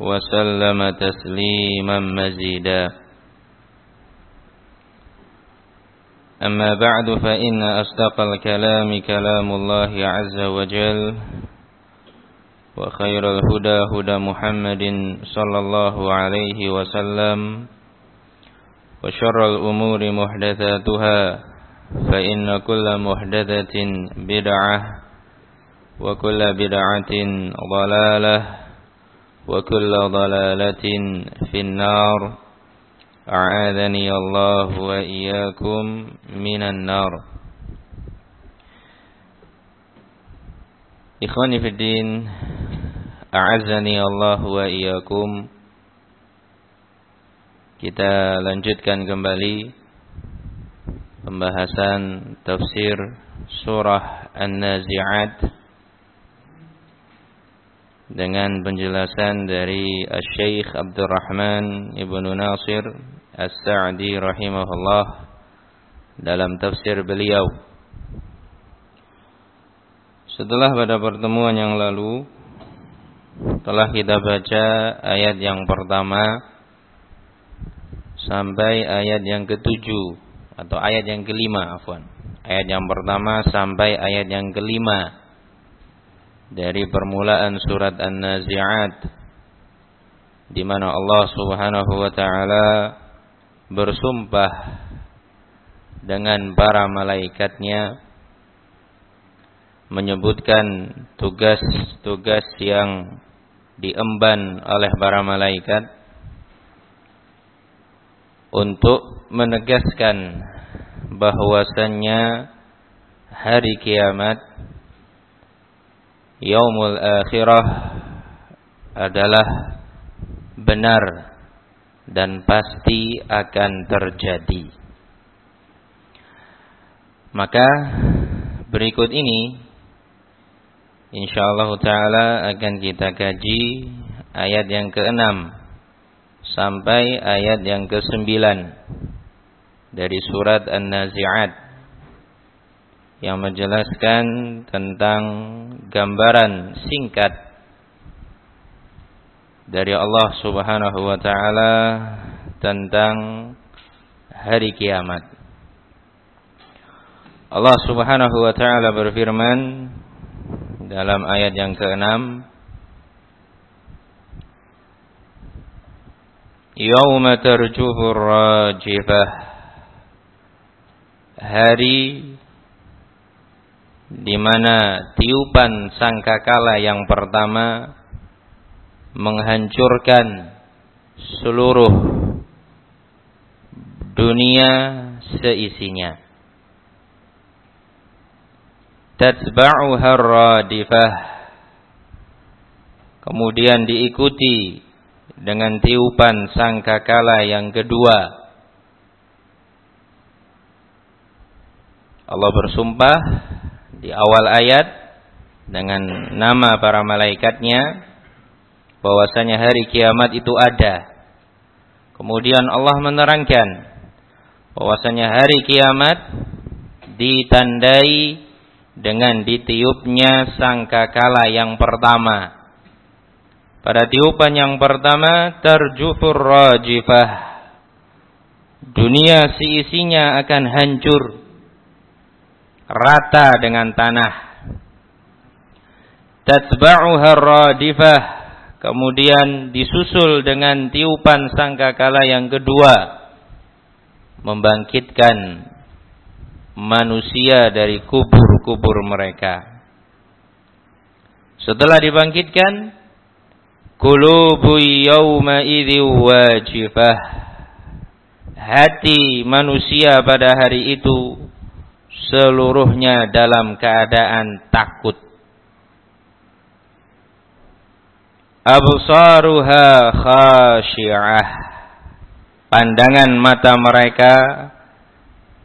وسلم تسليما مزيدا. أما بعد فإن أصدق الكلام كلام الله عز وجل وخير الهدى هدى محمد صلى الله عليه وسلم وشر الأمور محدثاتها فإن كل محدثة بدعة وكل بدعة ضلالة وكل ضلالة في النار. أعاذني الله وإياكم من النار. إخواني في الدين أعزني الله وإياكم. Kita lanjutkan kembali Pembahasan tafsir Surah An-Nazi'at. Dengan penjelasan dari Syekh Abdurrahman Ibnu Nasir As-Sa'di rahimahullah Dalam tafsir beliau. Setelah pada pertemuan yang lalu Telah kita baca ayat yang pertama sampai ayat yang ketujuh atau ayat yang kelima afwan. Ayat yang pertama sampai ayat yang kelima dari permulaan surat An-Nazi'at di mana Allah Subhanahu wa taala bersumpah dengan para malaikatnya menyebutkan tugas-tugas yang diemban oleh para malaikat untuk menegaskan bahwasannya hari kiamat yaumul akhirah adalah benar dan pasti akan terjadi. Maka berikut ini insyaallah taala akan kita kaji ayat yang keenam sampai ayat yang ke-9 dari surat An-Nazi'at yang menjelaskan tentang gambaran singkat dari Allah Subhanahu wa taala tentang hari kiamat. Allah Subhanahu wa taala berfirman dalam ayat yang ke-6 Yawma tarjuhur rajifah Hari di mana tiupan sangkakala yang pertama menghancurkan seluruh dunia seisinya. Tatba'uha radifah Kemudian diikuti dengan tiupan sangkakala yang kedua. Allah bersumpah di awal ayat dengan nama para malaikatnya bahwasanya hari kiamat itu ada. Kemudian Allah menerangkan bahwasanya hari kiamat ditandai dengan ditiupnya sangkakala yang pertama pada tiupan yang pertama terjufur rajifah. Dunia seisinya akan hancur rata dengan tanah. Tatba'uha Kemudian disusul dengan tiupan sangkakala yang kedua membangkitkan manusia dari kubur-kubur mereka. Setelah dibangkitkan, qulubu yawma idzi wajifah. Hati manusia pada hari itu seluruhnya dalam keadaan takut. Absaruha khashi'ah. Pandangan mata mereka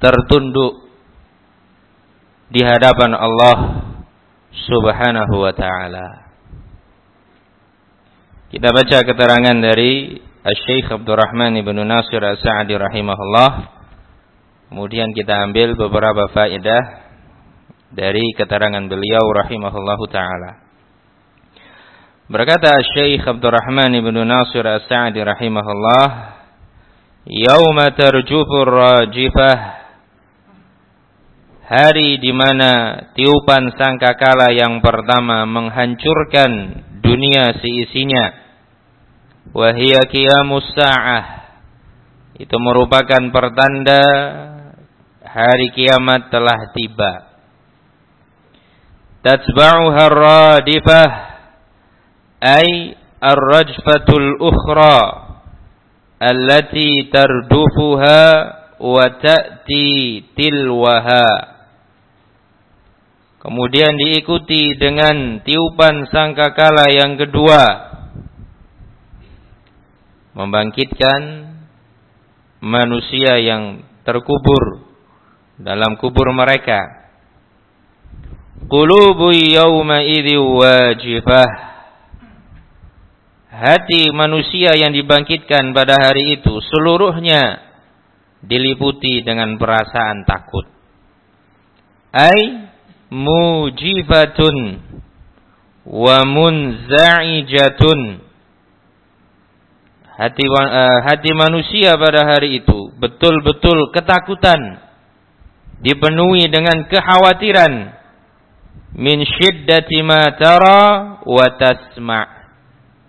tertunduk di hadapan Allah Subhanahu wa taala. Kita baca keterangan dari Syekh Abdurrahman Ibn Nasir As-Sa'di rahimahullah. Kemudian kita ambil beberapa faedah dari keterangan beliau rahimahullah taala. Berkata Syekh Abdurrahman Ibn Nasir As-Sa'di rahimahullah, "Yauma tarjufur rajifah hari di mana tiupan sangkakala yang pertama menghancurkan dunia seisinya wahia qiyamus sa'ah itu merupakan pertanda hari kiamat telah tiba. Tatba'uha radifah ay ar-rajfatul ukhra allati tardufuha wa ta'ti tilwaha. Kemudian diikuti dengan tiupan sangkakala yang kedua. Membangkitkan manusia yang terkubur dalam kubur mereka. Qulubu yawma idhi wajifah. Hati manusia yang dibangkitkan pada hari itu seluruhnya diliputi dengan perasaan takut. Ai mujibatun wa munza'ijatun hati uh, hati manusia pada hari itu betul-betul ketakutan dipenuhi dengan kekhawatiran. Min syiddati ma tara wa tasma'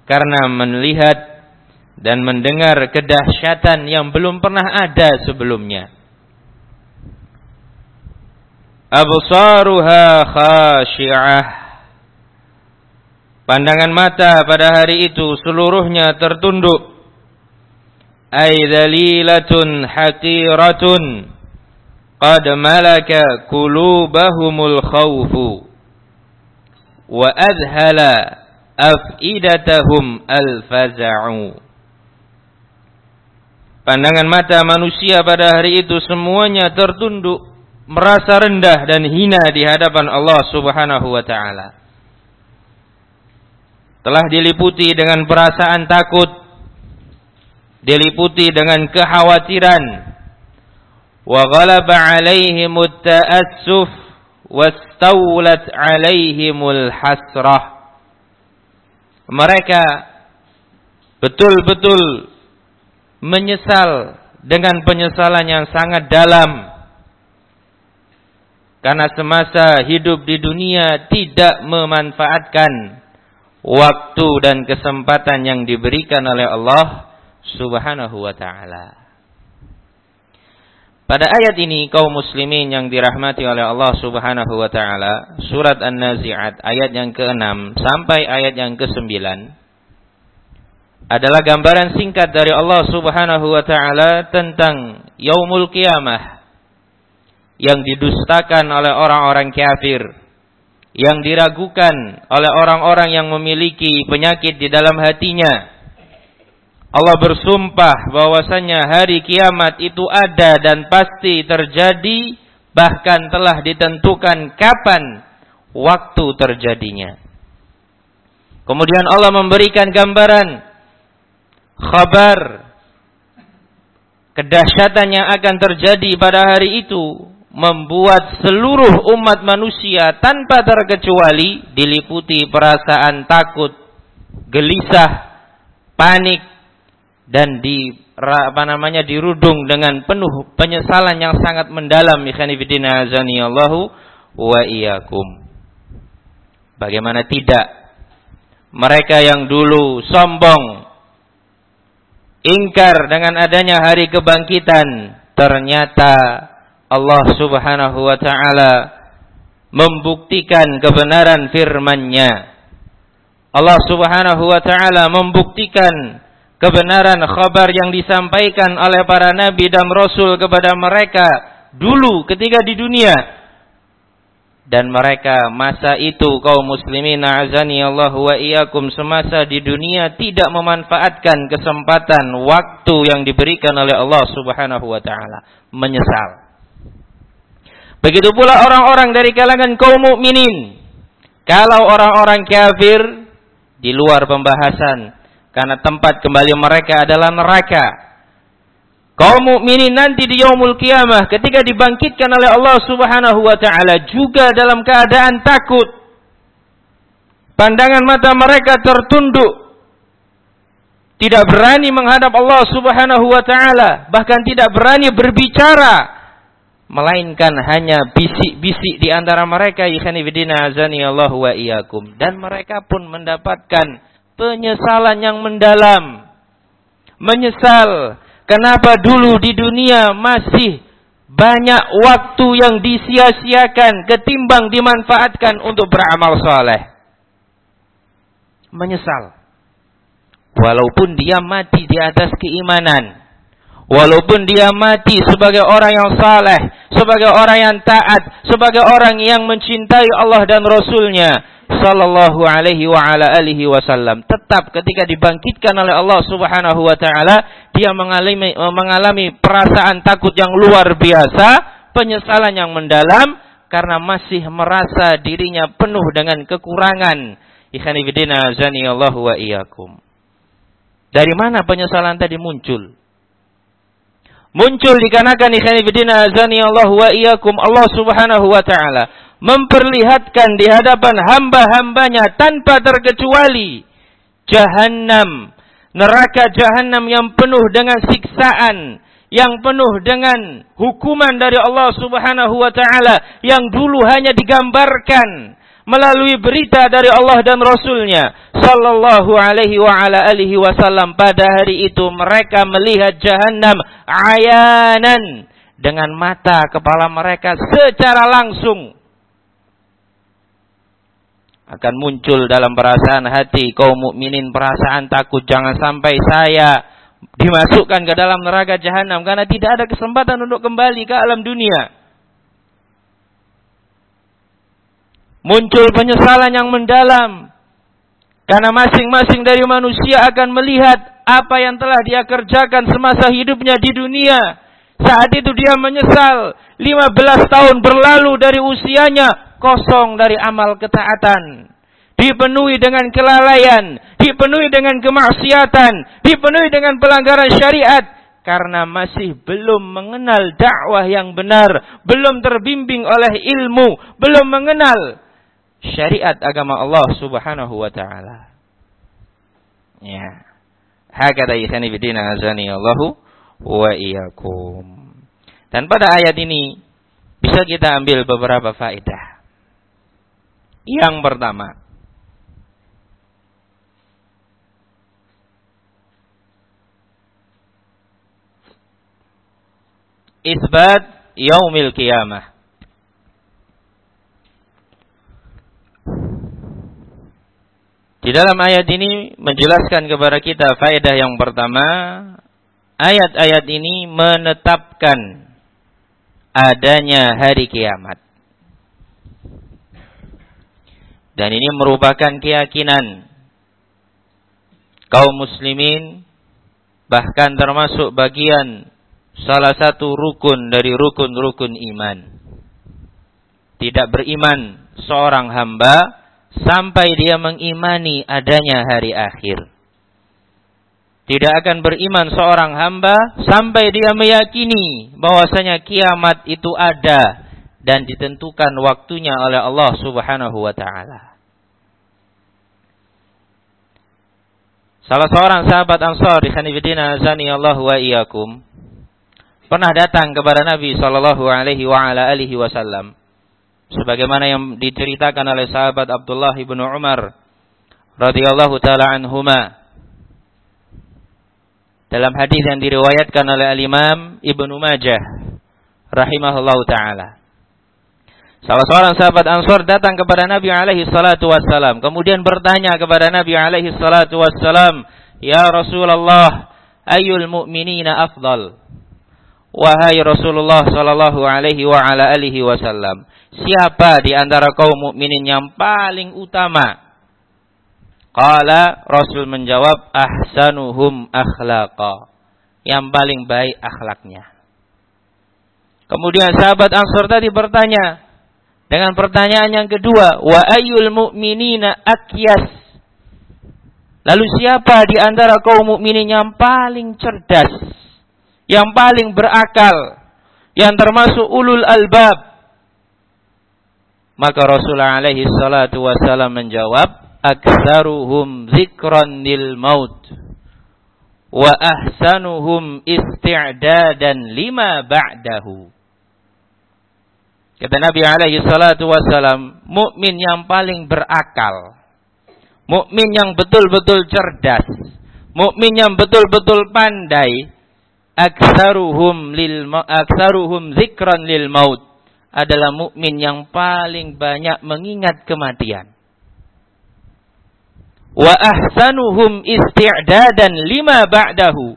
karena melihat dan mendengar kedahsyatan yang belum pernah ada sebelumnya. Absaruha khashi'ah. Pandangan mata pada hari itu seluruhnya tertunduk. Ay dalilatun haqiratun qad malaka qulubahumul khawfu wa adhala afidatahum al-faza'u Pandangan mata manusia pada hari itu semuanya tertunduk merasa rendah dan hina di hadapan Allah Subhanahu wa taala. Telah diliputi dengan perasaan takut, diliputi dengan kekhawatiran. Ghalaba 'alaihimut ta'assuf wastawlat 'alaihimul hasrah. Mereka betul-betul menyesal dengan penyesalan yang sangat dalam karena semasa hidup di dunia tidak memanfaatkan waktu dan kesempatan yang diberikan oleh Allah Subhanahu wa taala. Pada ayat ini kaum muslimin yang dirahmati oleh Allah Subhanahu wa taala, surat An-Nazi'at ayat yang ke-6 sampai ayat yang ke-9 adalah gambaran singkat dari Allah Subhanahu wa taala tentang yaumul qiyamah yang didustakan oleh orang-orang kafir, yang diragukan oleh orang-orang yang memiliki penyakit di dalam hatinya. Allah bersumpah bahwasanya hari kiamat itu ada dan pasti terjadi, bahkan telah ditentukan kapan waktu terjadinya. Kemudian Allah memberikan gambaran kabar kedahsyatan yang akan terjadi pada hari itu membuat seluruh umat manusia tanpa terkecuali diliputi perasaan takut, gelisah, panik dan di apa namanya dirudung dengan penuh penyesalan yang sangat mendalam ikhwanifidina azani Allahu wa iyyakum. Bagaimana tidak mereka yang dulu sombong ingkar dengan adanya hari kebangkitan ternyata Allah Subhanahu wa taala membuktikan kebenaran firman-Nya. Allah Subhanahu wa taala membuktikan kebenaran khabar yang disampaikan oleh para nabi dan rasul kepada mereka dulu ketika di dunia. Dan mereka masa itu kaum muslimin azani Allah wa iyyakum semasa di dunia tidak memanfaatkan kesempatan waktu yang diberikan oleh Allah Subhanahu wa taala. Menyesal. Begitu pula orang-orang dari kalangan kaum mukminin. Kalau orang-orang kafir di luar pembahasan karena tempat kembali mereka adalah neraka. Kaum mukminin nanti di yaumul kiamah ketika dibangkitkan oleh Allah Subhanahu wa taala juga dalam keadaan takut. Pandangan mata mereka tertunduk. Tidak berani menghadap Allah Subhanahu wa taala, bahkan tidak berani berbicara melainkan hanya bisik-bisik di antara mereka bidina azani Allah wa iyyakum dan mereka pun mendapatkan penyesalan yang mendalam. Menyesal kenapa dulu di dunia masih banyak waktu yang disia-siakan ketimbang dimanfaatkan untuk beramal soleh. Menyesal. Walaupun dia mati di atas keimanan. Walaupun dia mati sebagai orang yang saleh, sebagai orang yang taat, sebagai orang yang mencintai Allah dan Rasulnya sallallahu alaihi wa ala alihi wasallam tetap ketika dibangkitkan oleh Allah Subhanahu wa taala dia mengalami mengalami perasaan takut yang luar biasa, penyesalan yang mendalam karena masih merasa dirinya penuh dengan kekurangan. Ikhwan fillah zani Allah wa iyyakum. Dari mana penyesalan tadi muncul? Muncul dikarenakan ikhwan fillah zani Allah wa iyyakum Allah Subhanahu wa taala memperlihatkan di hadapan hamba-hambanya tanpa terkecuali jahanam neraka jahanam yang penuh dengan siksaan yang penuh dengan hukuman dari Allah Subhanahu wa taala yang dulu hanya digambarkan melalui berita dari Allah dan Rasulnya. Sallallahu alaihi wa ala alihi wasallam pada hari itu mereka melihat jahanam ayanan dengan mata kepala mereka secara langsung akan muncul dalam perasaan hati kaum mukminin perasaan takut jangan sampai saya dimasukkan ke dalam neraka jahanam karena tidak ada kesempatan untuk kembali ke alam dunia. Muncul penyesalan yang mendalam karena masing-masing dari manusia akan melihat apa yang telah dia kerjakan semasa hidupnya di dunia. Saat itu dia menyesal 15 tahun berlalu dari usianya kosong dari amal ketaatan. Dipenuhi dengan kelalaian, dipenuhi dengan kemaksiatan, dipenuhi dengan pelanggaran syariat karena masih belum mengenal dakwah yang benar, belum terbimbing oleh ilmu, belum mengenal syariat agama Allah Subhanahu wa taala. Ya. Hakata ikhani bidina azani Allahu wa iyyakum. Dan pada ayat ini bisa kita ambil beberapa faedah. Yang pertama, isbat yaumil qiyamah. Di dalam ayat ini menjelaskan kepada kita faedah yang pertama, ayat-ayat ini menetapkan adanya hari kiamat. Dan ini merupakan keyakinan kaum muslimin bahkan termasuk bagian salah satu rukun dari rukun-rukun iman. Tidak beriman seorang hamba sampai dia mengimani adanya hari akhir. Tidak akan beriman seorang hamba sampai dia meyakini bahwasanya kiamat itu ada dan ditentukan waktunya oleh Allah Subhanahu wa taala. Salah seorang sahabat Ansar di Khanifidina azani Allah wa iyyakum pernah datang kepada Nabi sallallahu alaihi wa ala alihi wasallam sebagaimana yang diceritakan oleh sahabat Abdullah bin Umar radhiyallahu taala anhuma dalam hadis yang diriwayatkan oleh al-Imam Ibnu Majah rahimahullahu taala. Salah seorang sahabat Ansor datang kepada Nabi alaihi salatu wassalam. Kemudian bertanya kepada Nabi alaihi salatu wassalam. Ya Rasulullah, ayul mu'minina afdal? Wahai Rasulullah sallallahu alaihi wa ala alihi wasallam. Siapa di antara kaum mukminin yang paling utama? Qala Rasul menjawab ahsanuhum akhlaqa. Yang paling baik akhlaknya. Kemudian sahabat Ansor tadi bertanya, dengan pertanyaan yang kedua, wa ayyul mu'minina akyas? Lalu siapa di antara kaum mukminin yang paling cerdas, yang paling berakal, yang termasuk ulul albab? Maka Rasulullah alaihi salatu wasallam menjawab, "Aktsaruhum dzikran lil maut wa ahsanuhum isti'dadan lima ba'dahu." Kata Nabi alaihi salatu wassalam, mukmin yang paling berakal, mukmin yang betul-betul cerdas, mukmin yang betul-betul pandai, aksaruhum lil aksaruhum zikran lil maut adalah mukmin yang paling banyak mengingat kematian. Wa ahsanuhum isti'dadan lima ba'dahu.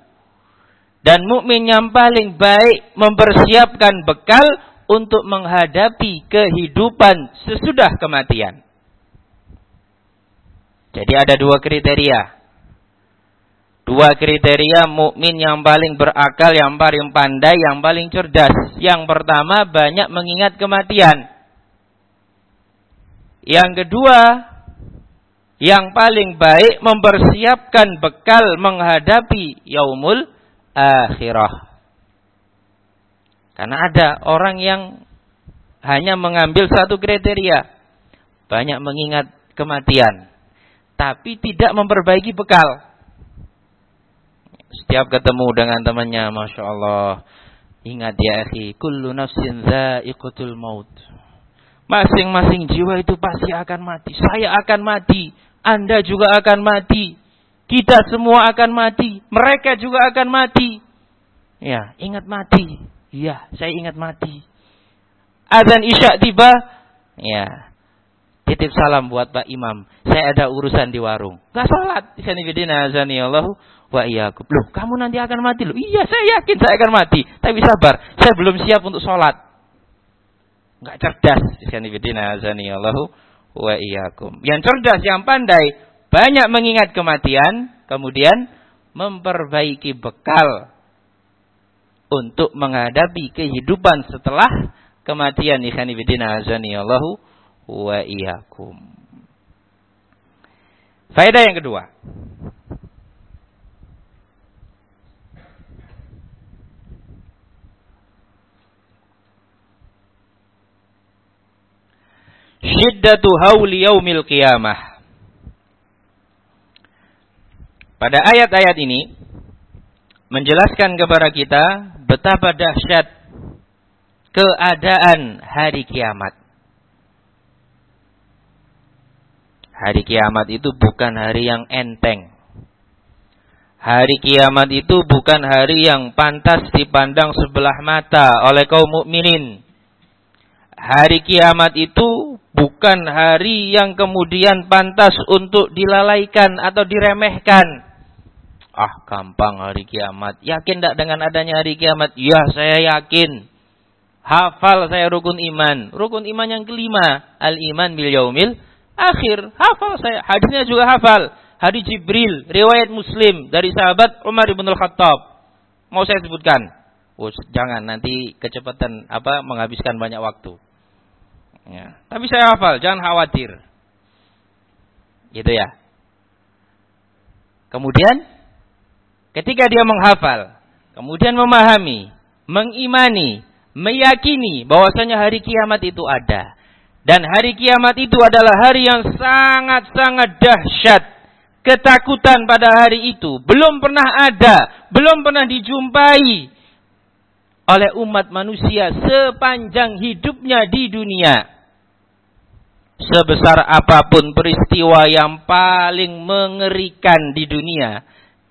Dan mukmin yang paling baik mempersiapkan bekal untuk menghadapi kehidupan sesudah kematian. Jadi ada dua kriteria. Dua kriteria mukmin yang paling berakal, yang paling pandai, yang paling cerdas. Yang pertama banyak mengingat kematian. Yang kedua, yang paling baik mempersiapkan bekal menghadapi yaumul akhirah. Karena ada orang yang hanya mengambil satu kriteria. Banyak mengingat kematian. Tapi tidak memperbaiki bekal. Setiap ketemu dengan temannya, Masya Allah. Ingat ya akhi, kullu nafsin za'iqatul maut. Masing-masing jiwa itu pasti akan mati. Saya akan mati. Anda juga akan mati. Kita semua akan mati. Mereka juga akan mati. Ya, ingat mati. Iya, saya ingat mati. Azan Isya tiba, ya. Titip salam buat Pak Imam. Saya ada urusan di warung. Gak salat. Isani bidina azani Allah wa iyyakum. Loh, kamu nanti akan mati loh. Iya, saya yakin saya akan mati. Tapi sabar, saya belum siap untuk sholat. Gak cerdas. Isani bidina azani Allah wa iyyakum. Yang cerdas, yang pandai, banyak mengingat kematian, kemudian memperbaiki bekal untuk menghadapi kehidupan setelah kematian ikhani bidina azani Allahu wa iyyakum. Faedah yang kedua. Syiddatu hauli yaumil qiyamah. Pada ayat-ayat ini menjelaskan kepada kita betapa dahsyat keadaan hari kiamat. Hari kiamat itu bukan hari yang enteng. Hari kiamat itu bukan hari yang pantas dipandang sebelah mata oleh kaum mukminin. Hari kiamat itu bukan hari yang kemudian pantas untuk dilalaikan atau diremehkan Ah, gampang hari kiamat. Yakin tidak dengan adanya hari kiamat? Ya, saya yakin. Hafal saya rukun iman. Rukun iman yang kelima. Al-iman bil yaumil akhir. Hafal saya. Hadisnya juga hafal. Hadis Jibril. Riwayat Muslim. Dari sahabat Umar ibn al-Khattab. Mau saya sebutkan? Oh, jangan. Nanti kecepatan apa menghabiskan banyak waktu. Ya. Tapi saya hafal. Jangan khawatir. Gitu ya. Kemudian Ketika dia menghafal, kemudian memahami, mengimani, meyakini bahwasanya hari kiamat itu ada. Dan hari kiamat itu adalah hari yang sangat-sangat dahsyat. Ketakutan pada hari itu belum pernah ada, belum pernah dijumpai oleh umat manusia sepanjang hidupnya di dunia. Sebesar apa pun peristiwa yang paling mengerikan di dunia,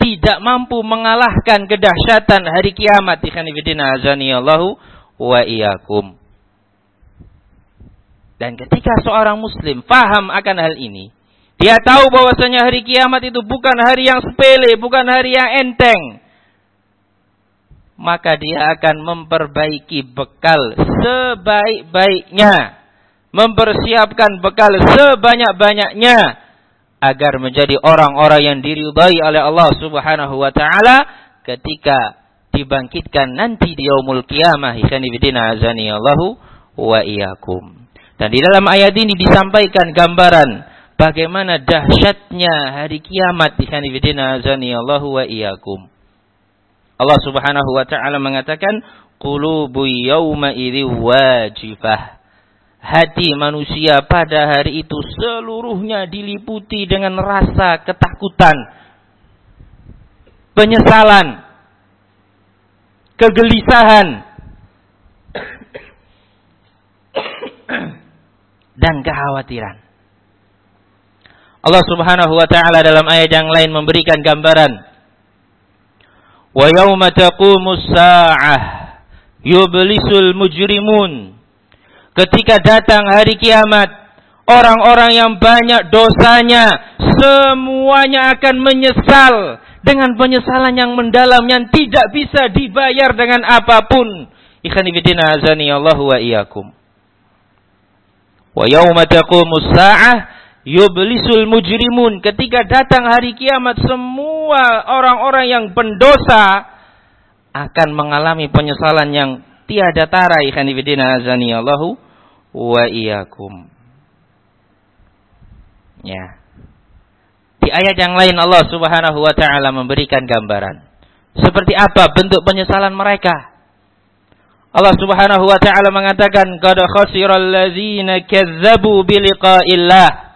tidak mampu mengalahkan kedahsyatan hari kiamat. Ikhanifidina azani Allahu wa iyakum. Dan ketika seorang muslim faham akan hal ini, dia tahu bahwasanya hari kiamat itu bukan hari yang sepele, bukan hari yang enteng. Maka dia akan memperbaiki bekal sebaik-baiknya. Mempersiapkan bekal sebanyak-banyaknya. Agar menjadi orang-orang yang diridai oleh Allah subhanahu wa ta'ala. Ketika dibangkitkan nanti di yaumul qiyamah. Ikhwanibidina azani Allahu wa iyakum. Dan di dalam ayat ini disampaikan gambaran bagaimana dahsyatnya hari kiamat di sanifidina azani Allahu wa iyyakum. Allah Subhanahu wa taala mengatakan qulubu yauma idzi wajifah. Hati manusia pada hari itu seluruhnya diliputi dengan rasa ketakutan, penyesalan, kegelisahan, dan kekhawatiran. Allah Subhanahu wa taala dalam ayat yang lain memberikan gambaran Wa yauma taqumus saah yublisul mujrimun Ketika datang hari kiamat orang-orang yang banyak dosanya semuanya akan menyesal dengan penyesalan yang mendalam yang tidak bisa dibayar dengan apa pun. Fillah azani Allah wa iyyakum. Wa yauma taqumus saah yublisul mujrimun ketika datang hari kiamat semua orang-orang yang pendosa akan mengalami penyesalan yang tiada tara fillah azani Allahu wa iyyakum. Ya. Di ayat yang lain Allah Subhanahu wa taala memberikan gambaran. Seperti apa bentuk penyesalan mereka? Allah Subhanahu wa taala mengatakan qad khasiral ladzina kazzabu biliqa'illah.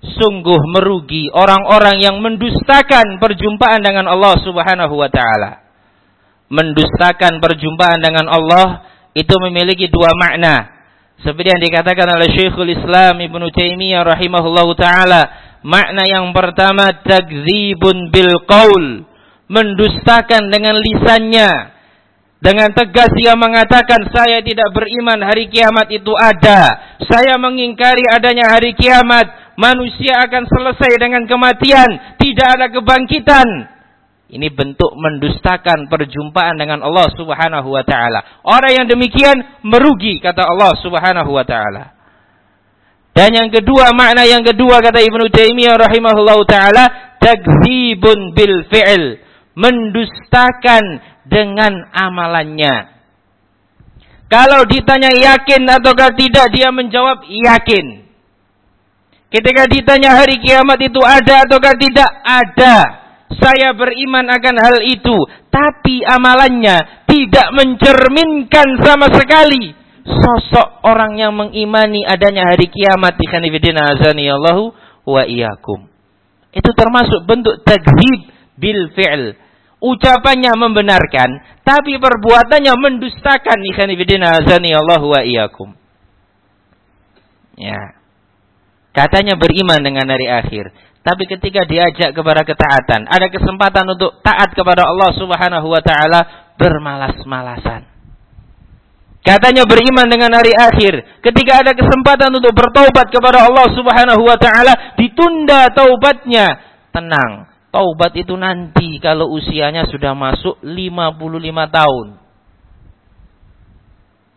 Sungguh merugi orang-orang yang mendustakan perjumpaan dengan Allah Subhanahu wa taala. Mendustakan perjumpaan dengan Allah itu memiliki dua makna. Seperti yang dikatakan oleh Syekhul Islam Ibnu Taimiyah rahimahullahu taala, makna yang pertama takdzibun bil qaul, mendustakan dengan lisannya. Dengan tegas ia mengatakan saya tidak beriman hari kiamat itu ada. Saya mengingkari adanya hari kiamat manusia akan selesai dengan kematian, tidak ada kebangkitan. Ini bentuk mendustakan perjumpaan dengan Allah Subhanahu wa taala. Orang yang demikian merugi kata Allah Subhanahu wa taala. Dan yang kedua, makna yang kedua kata Ibnu Taimiyah rahimahullahu taala, takdzibun bil fi'l, mendustakan dengan amalannya. Kalau ditanya yakin ataukah tidak, dia menjawab yakin. Ketika ditanya hari kiamat itu ada ataukah tidak? Ada. Saya beriman akan hal itu. Tapi amalannya tidak mencerminkan sama sekali. Sosok orang yang mengimani adanya hari kiamat. Ikhanifidina azani Allahu wa iyakum. Itu termasuk bentuk tagzib bil fi'l. Ucapannya membenarkan. Tapi perbuatannya mendustakan. Azani Allahu wa iyakum. Ya. Katanya beriman dengan hari akhir. Tapi ketika diajak kepada ketaatan, ada kesempatan untuk taat kepada Allah Subhanahu wa taala bermalas-malasan. Katanya beriman dengan hari akhir. Ketika ada kesempatan untuk bertaubat kepada Allah Subhanahu wa taala, ditunda taubatnya. Tenang, taubat itu nanti kalau usianya sudah masuk 55 tahun.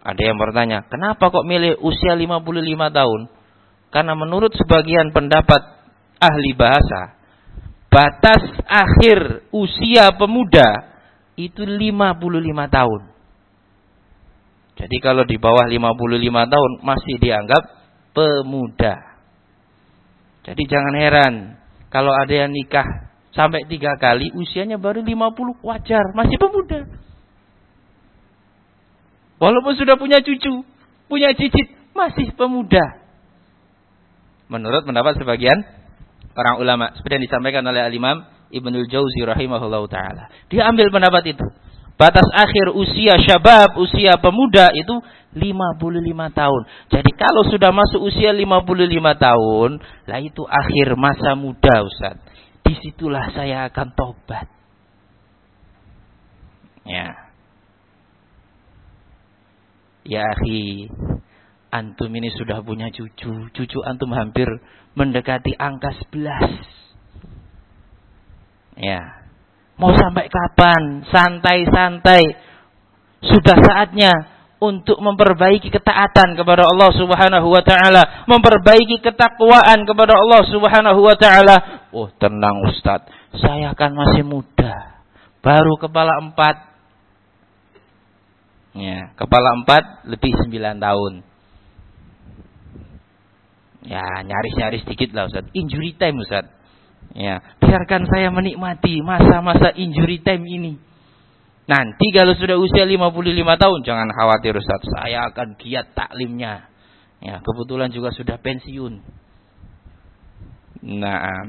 Ada yang bertanya, kenapa kok milih usia 55 tahun? Karena menurut sebagian pendapat ahli bahasa, batas akhir usia pemuda itu 55 tahun. Jadi kalau di bawah 55 tahun masih dianggap pemuda. Jadi jangan heran kalau ada yang nikah sampai tiga kali usianya baru 50 wajar masih pemuda. Walaupun sudah punya cucu, punya cicit, masih pemuda menurut pendapat sebagian orang ulama seperti yang disampaikan oleh al-Imam Ibnul Jauzi rahimahullahu taala. Dia ambil pendapat itu. Batas akhir usia syabab, usia pemuda itu 55 tahun. Jadi kalau sudah masuk usia 55 tahun, lah itu akhir masa muda Ustaz. Di situlah saya akan tobat. Ya. Ya akhi, antum ini sudah punya cucu. Cucu antum hampir mendekati angka 11. Ya. Mau sampai kapan? Santai-santai. Sudah saatnya untuk memperbaiki ketaatan kepada Allah Subhanahu wa taala, memperbaiki ketakwaan kepada Allah Subhanahu wa taala. Oh, tenang Ustaz, saya kan masih muda. Baru kepala empat, Ya, kepala empat lebih sembilan tahun. Ya, nyaris-nyaris sedikit lah Ustaz. Injury time Ustaz. Ya, biarkan saya menikmati masa-masa injury time ini. Nanti kalau sudah usia 55 tahun jangan khawatir Ustaz, saya akan giat taklimnya. Ya, kebetulan juga sudah pensiun. Nah,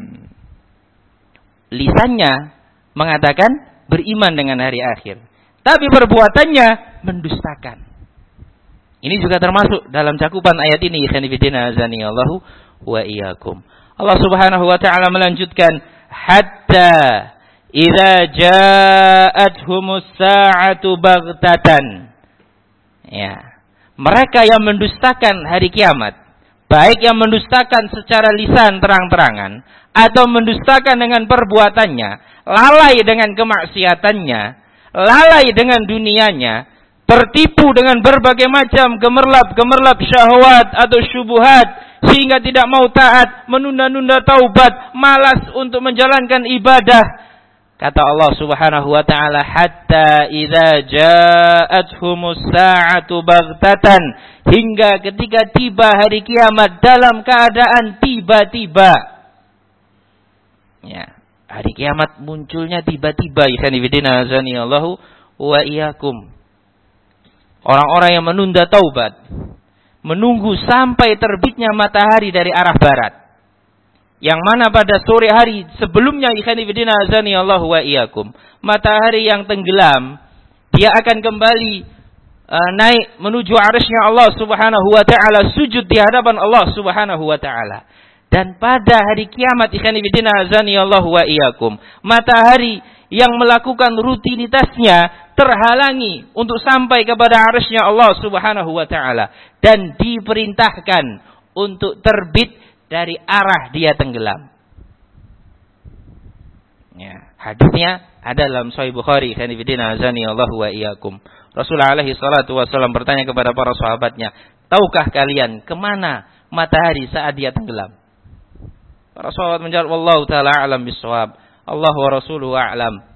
lisannya mengatakan beriman dengan hari akhir. Tapi perbuatannya mendustakan. Ini juga termasuk dalam cakupan ayat ini. Azani Allahu wa iyyakum. Allah Subhanahu wa taala melanjutkan hatta idza ja'athumus sa'atu baghtatan. Ya. Mereka yang mendustakan hari kiamat, baik yang mendustakan secara lisan terang-terangan atau mendustakan dengan perbuatannya, lalai dengan kemaksiatannya, lalai dengan dunianya, tertipu dengan berbagai macam gemerlap-gemerlap syahwat atau syubuhat sehingga tidak mau taat, menunda-nunda taubat, malas untuk menjalankan ibadah. Kata Allah Subhanahu wa taala, "Hatta idza ja'athumus sa'atu baghtatan" hingga ketika tiba hari kiamat dalam keadaan tiba-tiba. Ya. Hari kiamat munculnya tiba-tiba. Ikhwanifidina azani Allahu wa iyyakum. Orang-orang yang menunda taubat. Menunggu sampai terbitnya matahari dari arah barat. Yang mana pada sore hari sebelumnya wa iyyakum. Matahari yang tenggelam. Dia akan kembali uh, naik menuju arasnya Allah subhanahu wa ta'ala. Sujud di hadapan Allah subhanahu wa ta'ala. Dan pada hari kiamat Allah matahari yang melakukan rutinitasnya terhalangi untuk sampai kepada arasnya Allah Subhanahu wa taala dan diperintahkan untuk terbit dari arah dia tenggelam. Ya, hadisnya ada dalam Sahih Bukhari, Allah wa iyyakum. Rasulullah alaihi salatu wasallam bertanya kepada para sahabatnya, "Tahukah kalian ke mana matahari saat dia tenggelam?" Para sahabat menjawab, Allah taala alam bisawab. Allah wa a'lam.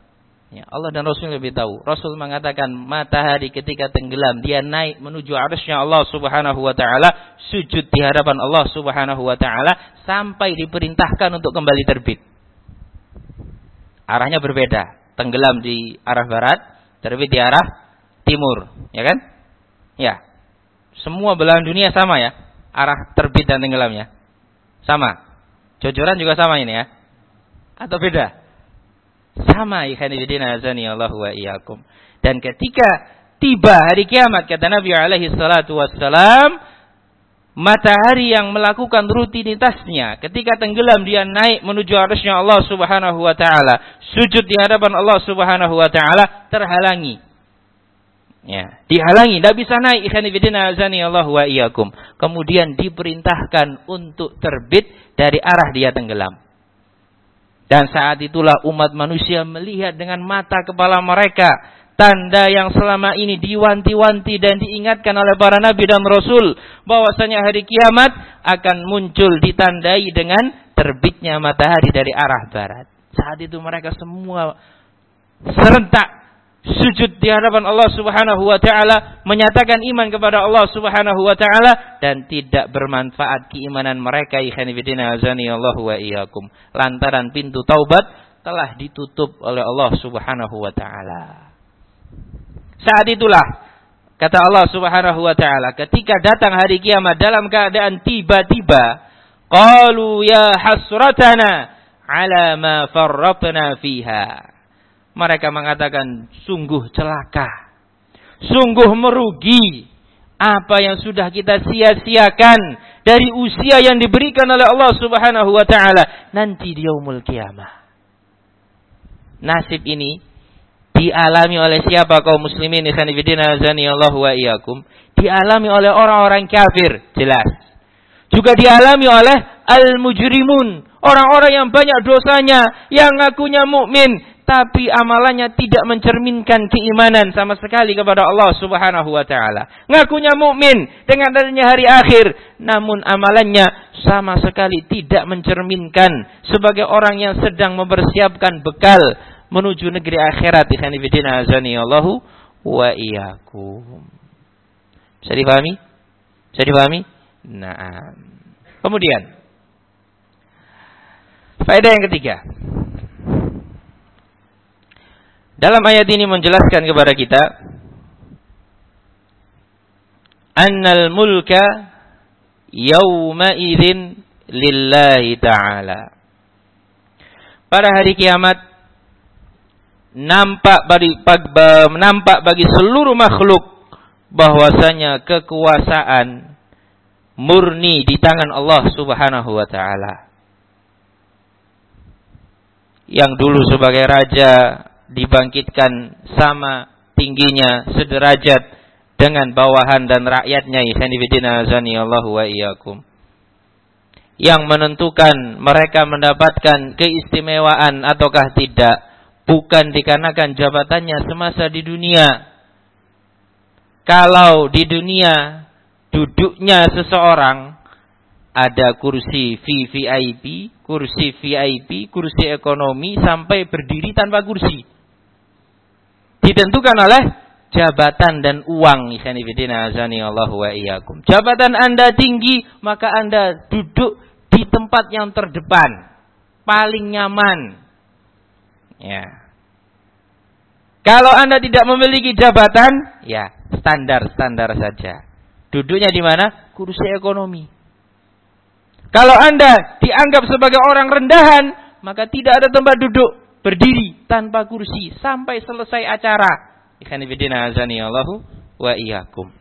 Ya, Allah dan Rasul lebih tahu. Rasul mengatakan matahari ketika tenggelam dia naik menuju arusnya Allah Subhanahu wa taala, sujud di hadapan Allah Subhanahu wa taala sampai diperintahkan untuk kembali terbit. Arahnya berbeda. Tenggelam di arah barat, terbit di arah timur, ya kan? Ya. Semua belahan dunia sama ya, arah terbit dan tenggelamnya. Sama. Jojoran juga sama ini ya? Atau beda? Sama ikhwanifidina azani Allah wa iyyakum. Dan ketika tiba hari kiamat kata Nabi alaihi salatu wassalam matahari yang melakukan rutinitasnya ketika tenggelam dia naik menuju arusnya Allah Subhanahu wa taala sujud di hadapan Allah Subhanahu wa taala terhalangi Ya, dihalangi, tidak bisa naik ikhwan fillah azani Allah wa iyyakum. Kemudian diperintahkan untuk terbit dari arah dia tenggelam. Dan saat itulah umat manusia melihat dengan mata kepala mereka tanda yang selama ini diwanti-wanti dan diingatkan oleh para nabi dan rasul bahwasanya hari kiamat akan muncul ditandai dengan terbitnya matahari dari arah barat. Saat itu mereka semua serentak sujud di hadapan Allah Subhanahu wa taala, menyatakan iman kepada Allah Subhanahu wa taala dan tidak bermanfaat keimanan mereka ikhwan fillah azani Allah wa iyyakum. Lantaran pintu taubat telah ditutup oleh Allah Subhanahu wa taala. Saat itulah kata Allah Subhanahu wa taala ketika datang hari kiamat dalam keadaan tiba-tiba qalu ya hasratana ala ma farratna fiha mereka mengatakan sungguh celaka. Sungguh merugi apa yang sudah kita sia-siakan dari usia yang diberikan oleh Allah Subhanahu wa taala nanti di yaumul kiamah. Nasib ini dialami oleh siapa kaum muslimin ikhwan fillah azani Allah wa iyyakum dialami oleh orang-orang kafir jelas juga dialami oleh al-mujrimun orang-orang yang banyak dosanya yang ngakunya mukmin tapi amalannya tidak mencerminkan keimanan sama sekali kepada Allah Subhanahu wa taala. Ngakunya mukmin dengan adanya hari akhir, namun amalannya sama sekali tidak mencerminkan sebagai orang yang sedang mempersiapkan bekal menuju negeri akhirat. Ikhwanifidina azani Allahu wa iyyakum. Bisa dipahami? Bisa dipahami? Nah. Kemudian faedah yang ketiga. Dalam ayat ini menjelaskan kepada kita annal mulka yawma idzin lillahi ta'ala. Pada hari kiamat nampak bagi nampak bagi seluruh makhluk bahwasanya kekuasaan murni di tangan Allah Subhanahu wa taala. Yang dulu sebagai raja dibangkitkan sama tingginya sederajat dengan bawahan dan rakyatnya. Wa yang menentukan mereka mendapatkan keistimewaan ataukah tidak bukan dikarenakan jabatannya semasa di dunia. Kalau di dunia duduknya seseorang ada kursi VVIP, kursi VIP, kursi ekonomi sampai berdiri tanpa kursi ditentukan oleh jabatan dan uang Allah wa iyyakum. Jabatan Anda tinggi, maka Anda duduk di tempat yang terdepan, paling nyaman. Ya. Kalau Anda tidak memiliki jabatan, ya standar-standar saja. Duduknya di mana? Kursi ekonomi. Kalau Anda dianggap sebagai orang rendahan, maka tidak ada tempat duduk berdiri tanpa kursi sampai selesai acara. Ikhwanifidina azani Allahu wa iyyakum.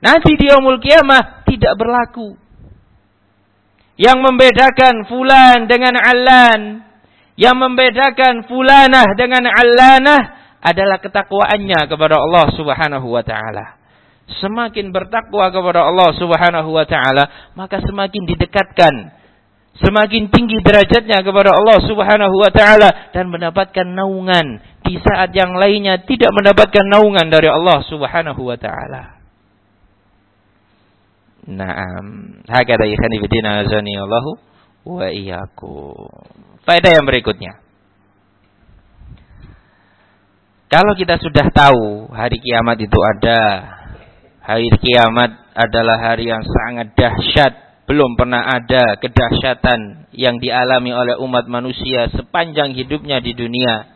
Nanti di yaumul kiamah tidak berlaku. Yang membedakan fulan dengan allan, yang membedakan fulanah dengan allanah adalah ketakwaannya kepada Allah Subhanahu wa taala. Semakin bertakwa kepada Allah Subhanahu wa taala, maka semakin didekatkan semakin tinggi derajatnya kepada Allah Subhanahu wa taala dan mendapatkan naungan di saat yang lainnya tidak mendapatkan naungan dari Allah Subhanahu wa taala. Naam, hakada ikhani bidina azani Allahu wa iyyakum. Faedah yang berikutnya. Kalau kita sudah tahu hari kiamat itu ada, hari kiamat adalah hari yang sangat dahsyat belum pernah ada kedahsyatan yang dialami oleh umat manusia sepanjang hidupnya di dunia.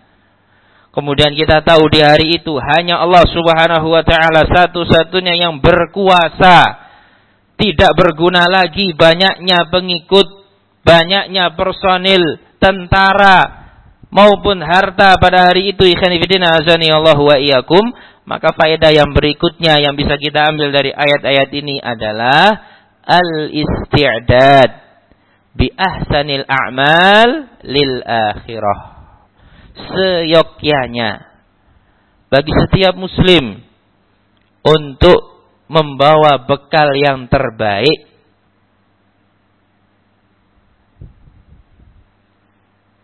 Kemudian kita tahu di hari itu hanya Allah Subhanahu wa taala satu-satunya yang berkuasa. Tidak berguna lagi banyaknya pengikut, banyaknya personil, tentara maupun harta pada hari itu ikhwan azani Allah wa iyyakum. Maka faedah yang berikutnya yang bisa kita ambil dari ayat-ayat ini adalah al-isti'dad bi ahsanil a'mal lil akhirah. Seyogyanya bagi setiap muslim untuk membawa bekal yang terbaik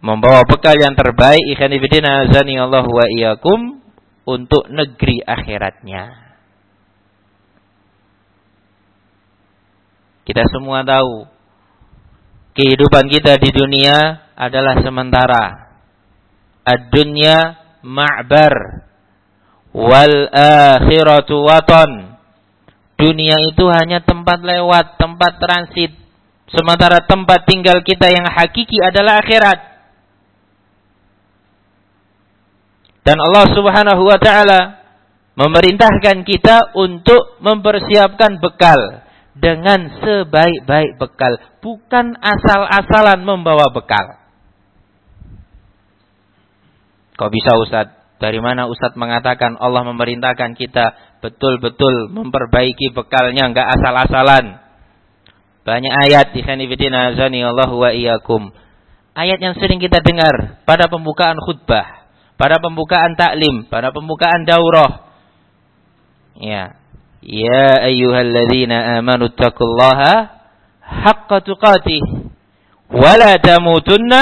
membawa bekal yang terbaik ikhwan fillah azani Allah wa iyyakum untuk negeri akhiratnya. Kita semua tahu kehidupan kita di dunia adalah sementara. Ad-dunya ma'bar wal akhiratu waton. Dunia itu hanya tempat lewat, tempat transit. Sementara tempat tinggal kita yang hakiki adalah akhirat. Dan Allah Subhanahu wa taala memerintahkan kita untuk mempersiapkan bekal dengan sebaik-baik bekal, bukan asal-asalan membawa bekal. Kok bisa Ustaz? Dari mana Ustaz mengatakan Allah memerintahkan kita betul-betul memperbaiki bekalnya, enggak asal-asalan. Banyak ayat di sanifidina azani Allah wa iyyakum. Ayat yang sering kita dengar pada pembukaan khutbah. pada pembukaan taklim, pada pembukaan daurah. Ya. Ya ayyuhalladzina amanu taqullaha haqqa tuqatih wa la tamutunna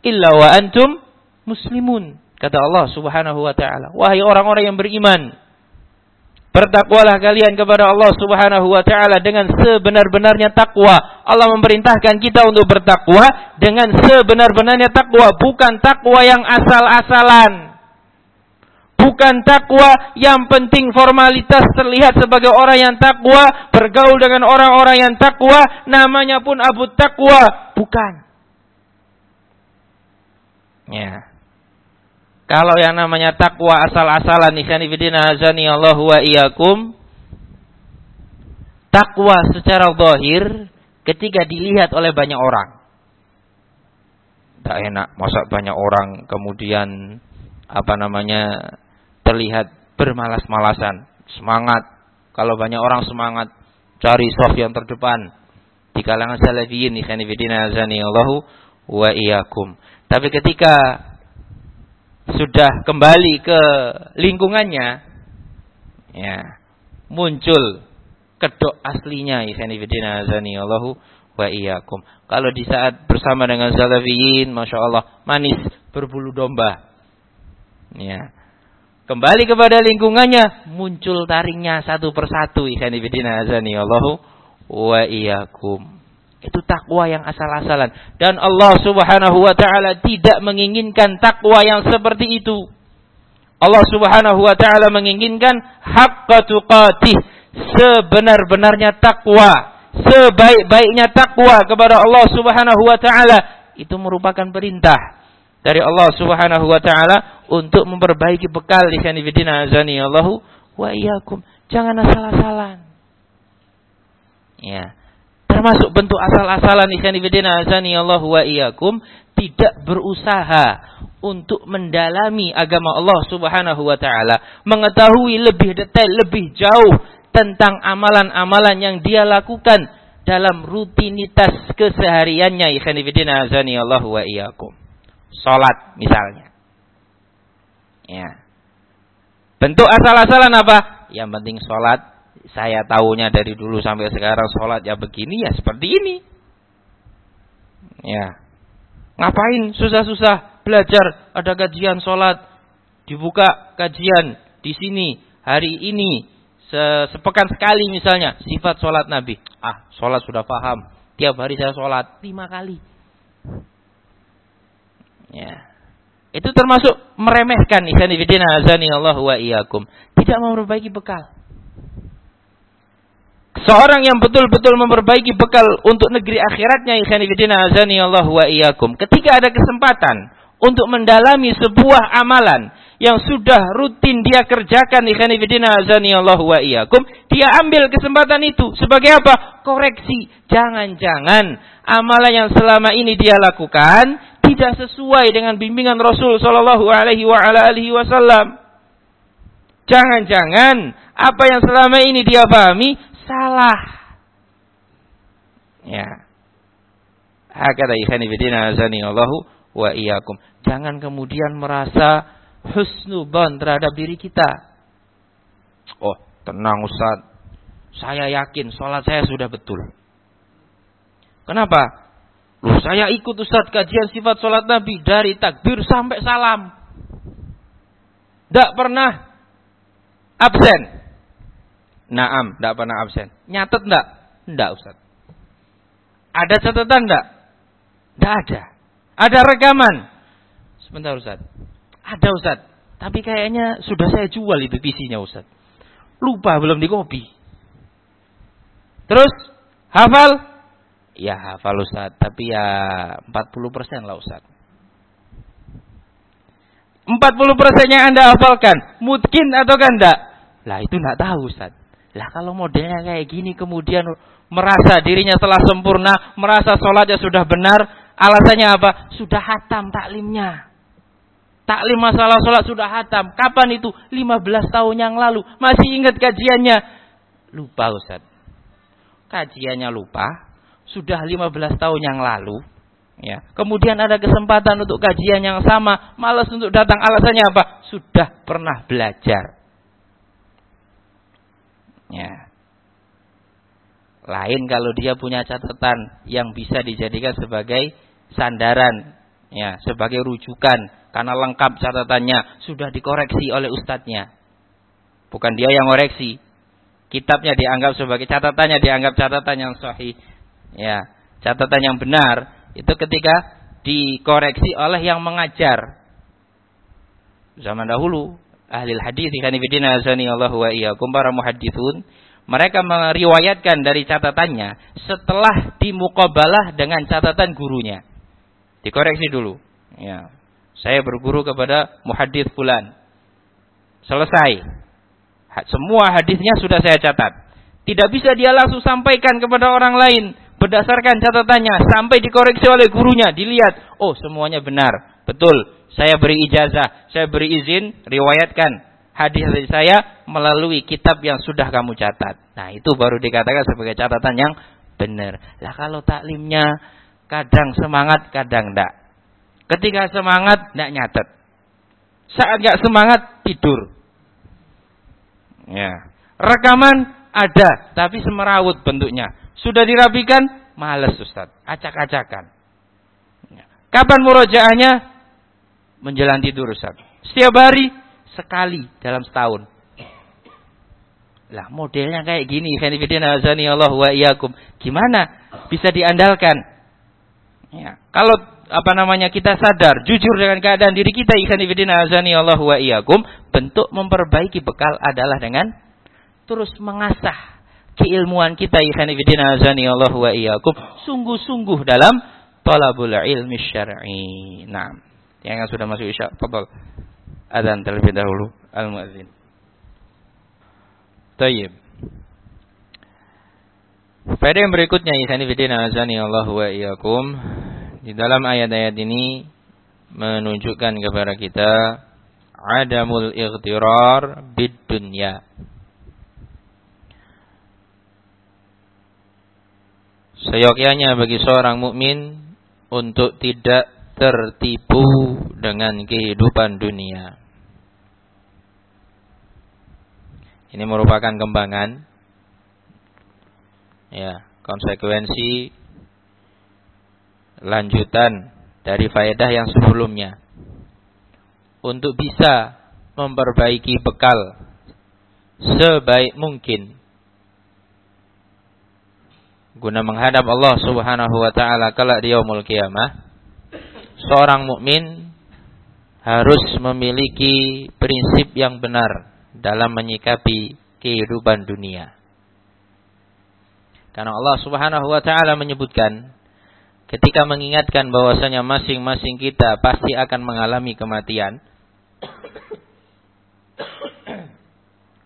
illa wa antum muslimun. Kata Allah Subhanahu wa taala, wahai orang-orang yang beriman, Bertakwalah kalian kepada Allah Subhanahu wa taala dengan sebenar-benarnya takwa. Allah memerintahkan kita untuk bertakwa dengan sebenar-benarnya takwa, bukan takwa yang asal-asalan. Bukan takwa yang penting formalitas terlihat sebagai orang yang takwa, bergaul dengan orang-orang yang takwa, namanya pun Abu Takwa, bukan. Ya. Kalau yang namanya takwa asal-asalan ikhwan fillah azani Allah wa iyyakum takwa secara zahir ketika dilihat oleh banyak orang. Tak enak masa banyak orang kemudian apa namanya terlihat bermalas-malasan, semangat. Kalau banyak orang semangat cari soft yang terdepan di kalangan salafiyin azani Allah wa iyyakum. Tapi ketika sudah kembali ke lingkungannya, ya muncul kedok aslinya ikhwanifidina azani Allahu wa iyyakum. Kalau di saat bersama dengan salafiyin, masya Allah manis berbulu domba. Ya. Kembali kepada lingkungannya, muncul taringnya satu persatu ikhwanifidina azani Allahu wa iyyakum. Itu takwa yang asal-asalan. Dan Allah subhanahu wa ta'ala tidak menginginkan takwa yang seperti itu. Allah subhanahu wa ta'ala menginginkan haqqa tuqatih. Sebenar-benarnya takwa. Sebaik-baiknya takwa kepada Allah subhanahu wa ta'ala. Itu merupakan perintah dari Allah subhanahu wa ta'ala untuk memperbaiki bekal di sanifidina azani Allahu wa iyakum. Jangan asal-asalan. Ya termasuk bentuk asal-asalan ikhwanifidina azani Allah wa iyyakum tidak berusaha untuk mendalami agama Allah Subhanahu wa taala, mengetahui lebih detail, lebih jauh tentang amalan-amalan yang dia lakukan dalam rutinitas kesehariannya ikhwanifidina azani Allah wa iyyakum. Salat misalnya. Ya. Bentuk asal-asalan apa? Yang penting salat saya tahunya dari dulu sampai sekarang sholat ya begini ya seperti ini. Ya. Ngapain susah-susah belajar ada kajian sholat dibuka kajian di sini hari ini se sepekan sekali misalnya sifat sholat Nabi. Ah sholat sudah paham. Tiap hari saya sholat lima kali. Ya. Itu termasuk meremehkan ihsan azani Allah wa iyyakum. Tidak memperbaiki bekal. Seorang yang betul-betul memperbaiki bekal untuk negeri akhiratnya ikhwanifidina azani Allah wa iyyakum. Ketika ada kesempatan untuk mendalami sebuah amalan yang sudah rutin dia kerjakan ikhwanifidina azani Allah wa iyyakum, dia ambil kesempatan itu sebagai apa? Koreksi. Jangan-jangan amalan yang selama ini dia lakukan tidak sesuai dengan bimbingan Rasul sallallahu alaihi wasallam. Jangan-jangan apa yang selama ini dia pahami salah. Ya. Hakata ikhani bidina azani Allahu wa iyyakum. Jangan kemudian merasa husnuban terhadap diri kita. Oh, tenang Ustaz. Saya yakin sholat saya sudah betul. Kenapa? Loh, saya ikut Ustaz kajian sifat sholat Nabi dari takbir sampai salam. Tidak pernah absen. Naam, tidak pernah absen. Nyatet enggak? Enggak, Ustaz. Ada catatan enggak? Enggak ada. Ada rekaman? Sebentar, Ustaz. Ada, Ustaz. Tapi kayaknya sudah saya jual itu PC-nya, Ustaz. Lupa belum dikopi. Terus hafal? Ya hafal Ustaz, tapi ya 40% lah Ustaz. 40% yang Anda hafalkan, mungkin atau enggak? Lah itu enggak tahu Ustaz. Lah kalau modelnya kayak gini kemudian merasa dirinya telah sempurna, merasa sholatnya sudah benar, alasannya apa? Sudah hatam taklimnya. Taklim masalah sholat sudah hatam. Kapan itu? 15 tahun yang lalu. Masih ingat kajiannya? Lupa Ustaz. Kajiannya lupa. Sudah 15 tahun yang lalu. Ya. Kemudian ada kesempatan untuk kajian yang sama, malas untuk datang. Alasannya apa? Sudah pernah belajar. Ya. Lain kalau dia punya catatan yang bisa dijadikan sebagai sandaran, ya, sebagai rujukan karena lengkap catatannya, sudah dikoreksi oleh ustadznya. Bukan dia yang koreksi. Kitabnya dianggap sebagai catatannya dianggap catatan yang sahih. Ya, catatan yang benar itu ketika dikoreksi oleh yang mengajar. Zaman dahulu ahli hadis kanifidina azani Allah wa iyyakum para muhadditsun mereka meriwayatkan dari catatannya setelah dimukabalah dengan catatan gurunya. Dikoreksi dulu. Ya. Saya berguru kepada muhaddits fulan. Selesai. Semua hadisnya sudah saya catat. Tidak bisa dia langsung sampaikan kepada orang lain berdasarkan catatannya sampai dikoreksi oleh gurunya, dilihat, oh semuanya benar, betul. Saya beri ijazah, saya beri izin, riwayatkan hadis dari saya melalui kitab yang sudah kamu catat. Nah itu baru dikatakan sebagai catatan yang benar. Lah kalau taklimnya kadang semangat, kadang enggak. Ketika semangat, enggak nyatet. Saat enggak semangat, tidur. Ya. Rekaman ada, tapi semerawut bentuknya. Sudah dirapikan, males Ustaz. Acak-acakan. Ya. Kapan murojaahnya? Menjelang tidur Ustaz. Setiap hari, sekali dalam setahun. Lah modelnya kayak gini. Allah wa iyakum. Gimana bisa diandalkan? Ya. Kalau apa namanya kita sadar, jujur dengan keadaan diri kita, Allah wa iyakum, bentuk memperbaiki bekal adalah dengan terus mengasah keilmuan kita ikhwanifidina azani Allah wa iyyakum sungguh-sungguh dalam talabul ilmi syar'i. Nah, yang sudah masuk isya, fadal. Adzan terlebih dahulu al muadzin. Tayyib. Pada yang berikutnya ikhwanifidina azani Allah wa iyyakum di dalam ayat-ayat ini menunjukkan kepada kita adamul ightirar bid dunya Seyogyanya bagi seorang mukmin untuk tidak tertipu dengan kehidupan dunia. Ini merupakan kembangan ya, konsekuensi lanjutan dari faedah yang sebelumnya. Untuk bisa memperbaiki bekal sebaik mungkin guna menghadap Allah Subhanahu wa taala kelak di yaumul kiamah seorang mukmin harus memiliki prinsip yang benar dalam menyikapi kehidupan dunia. Karena Allah Subhanahu wa taala menyebutkan ketika mengingatkan bahwasanya masing-masing kita pasti akan mengalami kematian.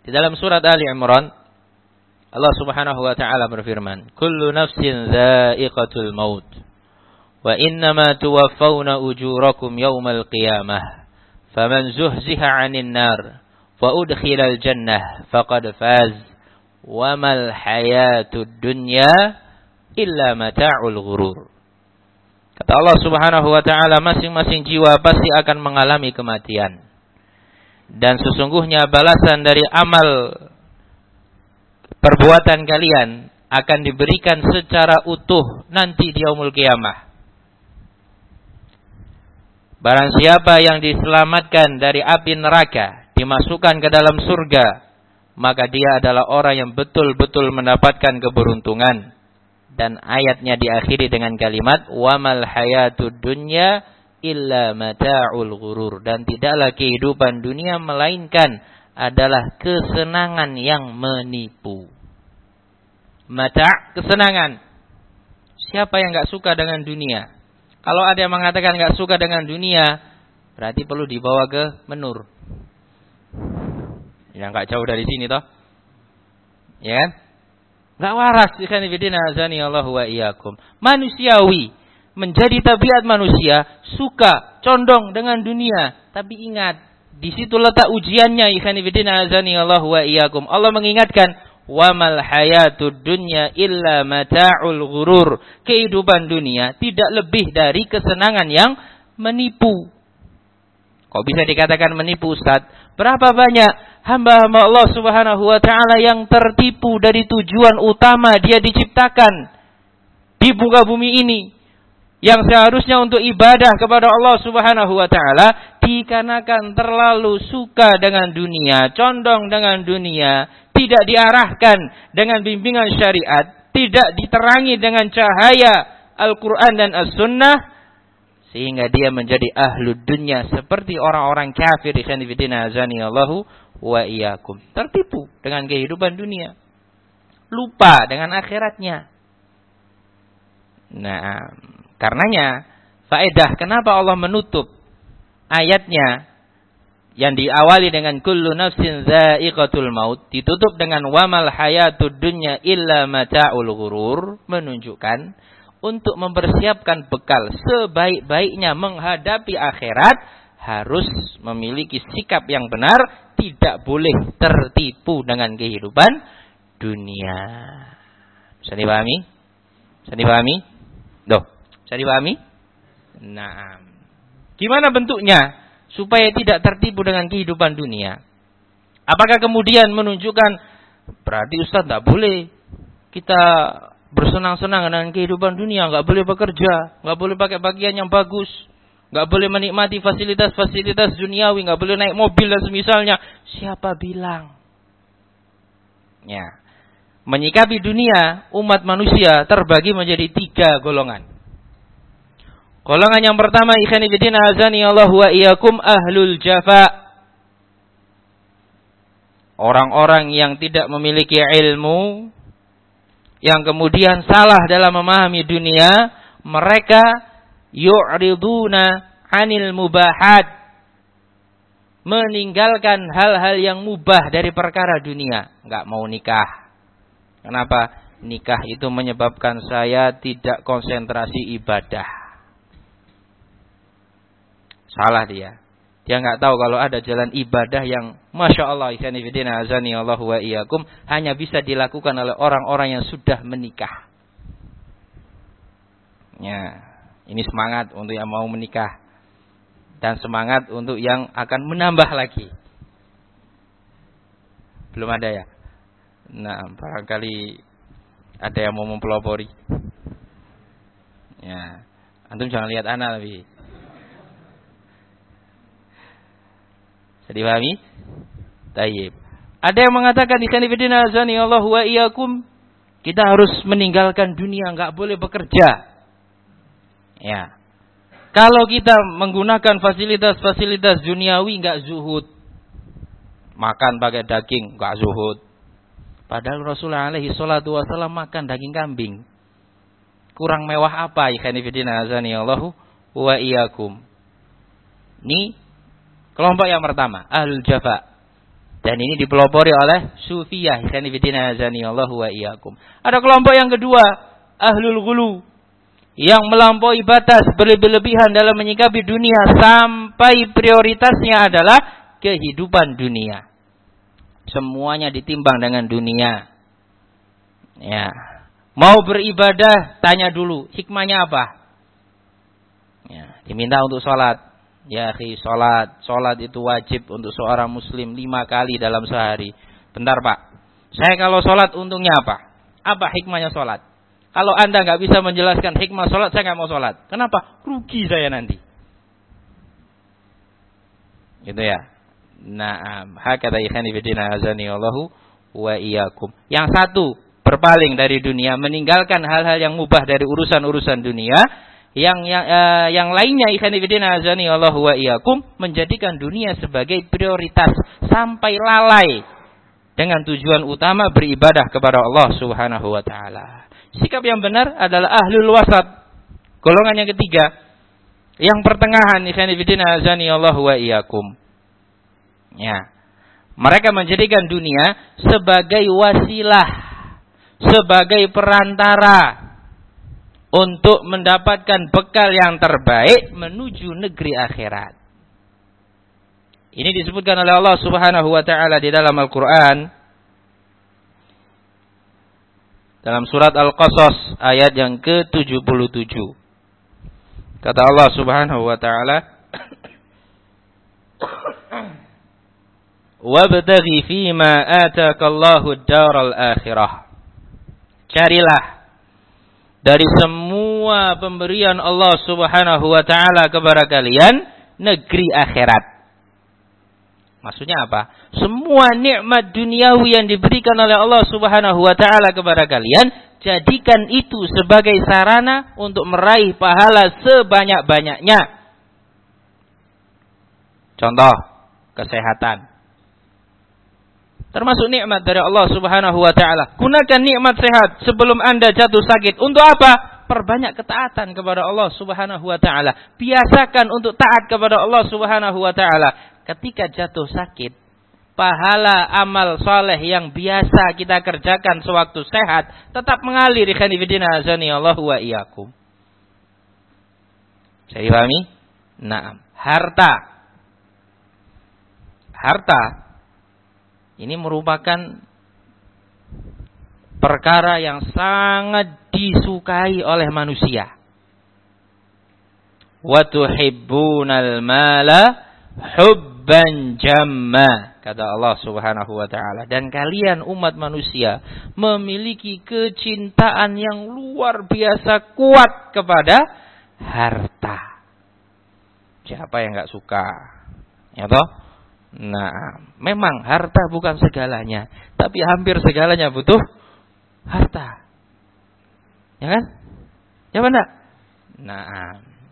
Di dalam surat Ali Imran Allah Subhanahu wa taala berfirman, "Kullu nafsin dha'iqatul maut wa innama tuwaffawna ujurakum yawmal qiyamah. Faman zuhziha 'anil nar wa udkhilal jannah faqad faz. Wa mal hayatud dunya illa mata'ul ghurur." Kata Allah Subhanahu wa taala, masing-masing jiwa pasti akan mengalami kematian. Dan sesungguhnya balasan dari amal perbuatan kalian akan diberikan secara utuh nanti di yaumul kiamah. Barang siapa yang diselamatkan dari api neraka, dimasukkan ke dalam surga, maka dia adalah orang yang betul-betul mendapatkan keberuntungan. Dan ayatnya diakhiri dengan kalimat, وَمَا الْحَيَاةُ dunya illa mata'ul ghurur. Dan tidaklah kehidupan dunia melainkan adalah kesenangan yang menipu mata kesenangan. Siapa yang nggak suka dengan dunia? Kalau ada yang mengatakan nggak suka dengan dunia, berarti perlu dibawa ke menur. Yang nggak jauh dari sini toh, ya kan? Nggak waras ikan azani Allah wa iyyakum. Manusiawi menjadi tabiat manusia suka condong dengan dunia, tapi ingat di situ letak ujiannya ibidina azani Allah wa iyyakum. Allah mengingatkan wa mal hayatud dunya illa mata'ul ghurur. Kehidupan dunia tidak lebih dari kesenangan yang menipu. Kok bisa dikatakan menipu Ustaz? Berapa banyak hamba-hamba Allah Subhanahu wa taala yang tertipu dari tujuan utama dia diciptakan di muka bumi ini yang seharusnya untuk ibadah kepada Allah Subhanahu wa taala dikarenakan terlalu suka dengan dunia, condong dengan dunia, tidak diarahkan dengan bimbingan syariat, tidak diterangi dengan cahaya Al-Qur'an dan As-Sunnah sehingga dia menjadi ahlu dunia seperti orang-orang kafir ikhwanifidina azani Allahu wa iyyakum. Tertipu dengan kehidupan dunia. Lupa dengan akhiratnya. Nah, karenanya faedah kenapa Allah menutup ayatnya yang diawali dengan kullu nafsin za'iqatul maut ditutup dengan wamal hayatud dunya illa mata'ul ghurur menunjukkan untuk mempersiapkan bekal sebaik-baiknya menghadapi akhirat harus memiliki sikap yang benar tidak boleh tertipu dengan kehidupan dunia. Bisa dipahami? Bisa dipahami? Doh, bisa dipahami? Nah, gimana bentuknya supaya tidak tertipu dengan kehidupan dunia? Apakah kemudian menunjukkan berarti Ustaz tidak boleh kita bersenang-senang dengan kehidupan dunia, nggak boleh bekerja, nggak boleh pakai pakaian yang bagus, nggak boleh menikmati fasilitas-fasilitas duniawi, nggak boleh naik mobil dan semisalnya. Siapa bilang? Ya, menyikapi dunia umat manusia terbagi menjadi tiga golongan. Golongan yang pertama ikhwan fillah azani Allah wa iyyakum ahlul jafa. Orang-orang yang tidak memiliki ilmu yang kemudian salah dalam memahami dunia, mereka yu'riduna anil mubahat meninggalkan hal-hal yang mubah dari perkara dunia, nggak mau nikah, Kenapa? Nikah itu menyebabkan saya tidak konsentrasi ibadah. Salah dia. Dia nggak tahu kalau ada jalan ibadah yang masya Allah azani Allah wa iyyakum hanya bisa dilakukan oleh orang-orang yang sudah menikah. Ya, ini semangat untuk yang mau menikah dan semangat untuk yang akan menambah lagi. Belum ada ya? Nah, barangkali ada yang mau mempelopori. Ya, antum jangan lihat anak tapi. Bisa dipahami? Tayyib. Ada yang mengatakan di sini bidina azani Allah wa iyyakum kita harus meninggalkan dunia, nggak boleh bekerja. Ya. Kalau kita menggunakan fasilitas-fasilitas duniawi nggak zuhud. Makan pakai daging nggak zuhud. Padahal Rasulullah alaihi salatu wasallam makan daging kambing. Kurang mewah apa ikhwan fillah azani Allahu wa iyyakum. Ini kelompok yang pertama, ahlul jafa. Dan ini dipelopori oleh sufiyah Allahu wa iyyakum. Ada kelompok yang kedua, ahlul ghulu yang melampaui batas berlebihan dalam menyikapi dunia sampai prioritasnya adalah kehidupan dunia. Semuanya ditimbang dengan dunia. Ya. Mau beribadah, tanya dulu, hikmahnya apa? Ya, diminta untuk sholat. Ya, khi sholat. Sholat itu wajib untuk seorang muslim lima kali dalam sehari. Bentar pak, saya kalau sholat untungnya apa? Apa hikmahnya sholat? Kalau anda nggak bisa menjelaskan hikmah sholat, saya nggak mau sholat. Kenapa? Rugi saya nanti. Gitu ya. Naam, hakata ikhani fidina azani Allahu wa iyyakum. Yang satu, berpaling dari dunia, meninggalkan hal-hal yang mubah dari urusan-urusan dunia. Yang yang, uh, yang lainnya ikhani fidina azani Allahu wa iyyakum menjadikan dunia sebagai prioritas sampai lalai dengan tujuan utama beribadah kepada Allah Subhanahu wa taala. Sikap yang benar adalah ahlul wasat. Golongan yang ketiga, yang pertengahan ikhani fidina azani Allahu wa iyyakum Ya. Mereka menjadikan dunia sebagai wasilah, sebagai perantara untuk mendapatkan bekal yang terbaik menuju negeri akhirat. Ini disebutkan oleh Allah Subhanahu wa taala di dalam Al-Qur'an. dalam surat Al-Qasas ayat yang ke-77. Kata Allah Subhanahu wa taala Wabtaghi fima atakallahu ad-daral akhirah. Carilah dari semua pemberian Allah Subhanahu wa taala kepada kalian negeri akhirat. Maksudnya apa? Semua nikmat duniawi yang diberikan oleh Allah Subhanahu wa taala kepada kalian, jadikan itu sebagai sarana untuk meraih pahala sebanyak-banyaknya. Contoh, kesehatan. Termasuk nikmat dari Allah Subhanahu wa taala. Gunakan nikmat sehat sebelum Anda jatuh sakit. Untuk apa? Perbanyak ketaatan kepada Allah Subhanahu wa taala. Biasakan untuk taat kepada Allah Subhanahu wa taala ketika jatuh sakit, pahala amal soleh yang biasa kita kerjakan sewaktu sehat tetap mengalir fillah azani Allah wa iyyakum. Saya dipahami? Nah, harta. Harta ini merupakan perkara yang sangat disukai oleh manusia. Wa tuhibbunal mala hubb hubban jamma kata Allah Subhanahu wa taala dan kalian umat manusia memiliki kecintaan yang luar biasa kuat kepada harta. Siapa yang nggak suka? Ya toh? Nah, memang harta bukan segalanya, tapi hampir segalanya butuh harta. Ya kan? Ya benar? Nah,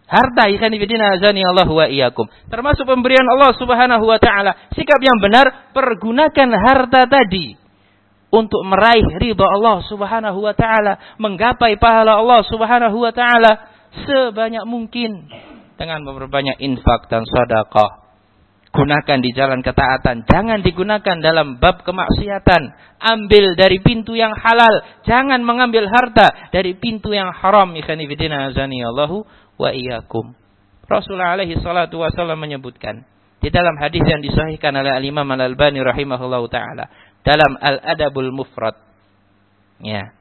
Harta ikan ibadina azani Allah wa iyyakum. Termasuk pemberian Allah Subhanahu wa taala. Sikap yang benar pergunakan harta tadi untuk meraih ridha Allah Subhanahu wa taala, menggapai pahala Allah Subhanahu wa taala sebanyak mungkin dengan memperbanyak infak dan sedekah. Gunakan di jalan ketaatan, jangan digunakan dalam bab kemaksiatan. Ambil dari pintu yang halal, jangan mengambil harta dari pintu yang haram. Ikhwan fillah azani Allahu wa iyyakum. Rasulullah alaihi salatu wasallam menyebutkan di dalam hadis yang disahihkan oleh Al-Imam Al-Albani rahimahullahu taala dalam Al-Adabul Mufrad. Ya.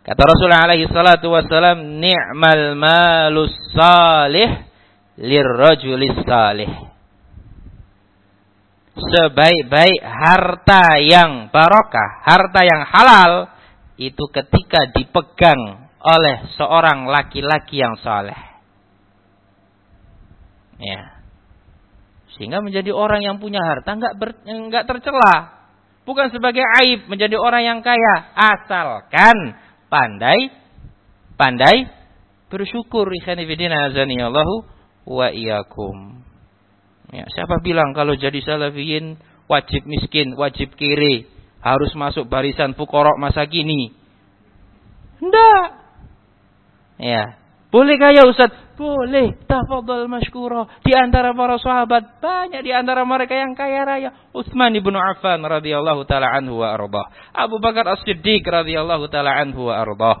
Kata Rasulullah alaihi salatu wasallam, "Ni'mal malus salih lirrajulis salih." Sebaik-baik harta yang barokah, harta yang halal itu ketika dipegang oleh seorang laki-laki yang saleh. Ya. Sehingga menjadi orang yang punya harta enggak ber, enggak tercela. Bukan sebagai aib menjadi orang yang kaya, asalkan pandai pandai bersyukur ikhwan fillah azanillahu wa iyyakum. Ya, siapa bilang kalau jadi salafiyin wajib miskin, wajib kiri, harus masuk barisan fukorok masa kini? Enggak. Ya, boleh kaya Ustaz? Boleh. Tafadhal masykurah. Di antara para sahabat banyak di antara mereka yang kaya raya. Utsman ibnu Affan radhiyallahu taala anhu wa ardah. Abu Bakar As-Siddiq radhiyallahu taala anhu wa ardah.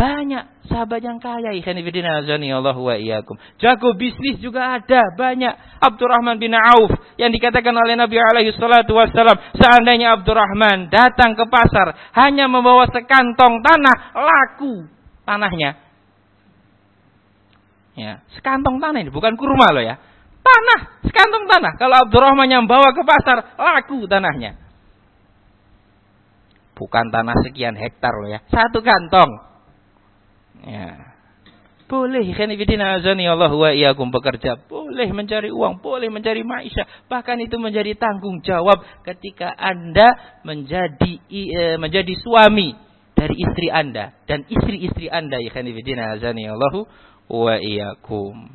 Banyak sahabat yang kaya ikhwan fillah azani Allah wa iyyakum. Jago bisnis juga ada banyak. Abdurrahman bin Auf yang dikatakan oleh Nabi alaihi salatu wasallam, seandainya Abdurrahman datang ke pasar hanya membawa sekantong tanah laku tanahnya. Ya, sekantong tanah ini bukan kurma loh ya. Tanah, sekantong tanah. Kalau Abdurrahman yang bawa ke pasar, laku tanahnya. Bukan tanah sekian hektar loh ya. Satu kantong. Ya. Boleh khanifidina azani Allah wa iyyakum bekerja, boleh mencari uang, boleh mencari maisha, bahkan itu menjadi tanggung jawab ketika Anda menjadi e, menjadi suami dari istri Anda dan istri-istri Anda ya khanifidina azani Allahu wa iyyakum.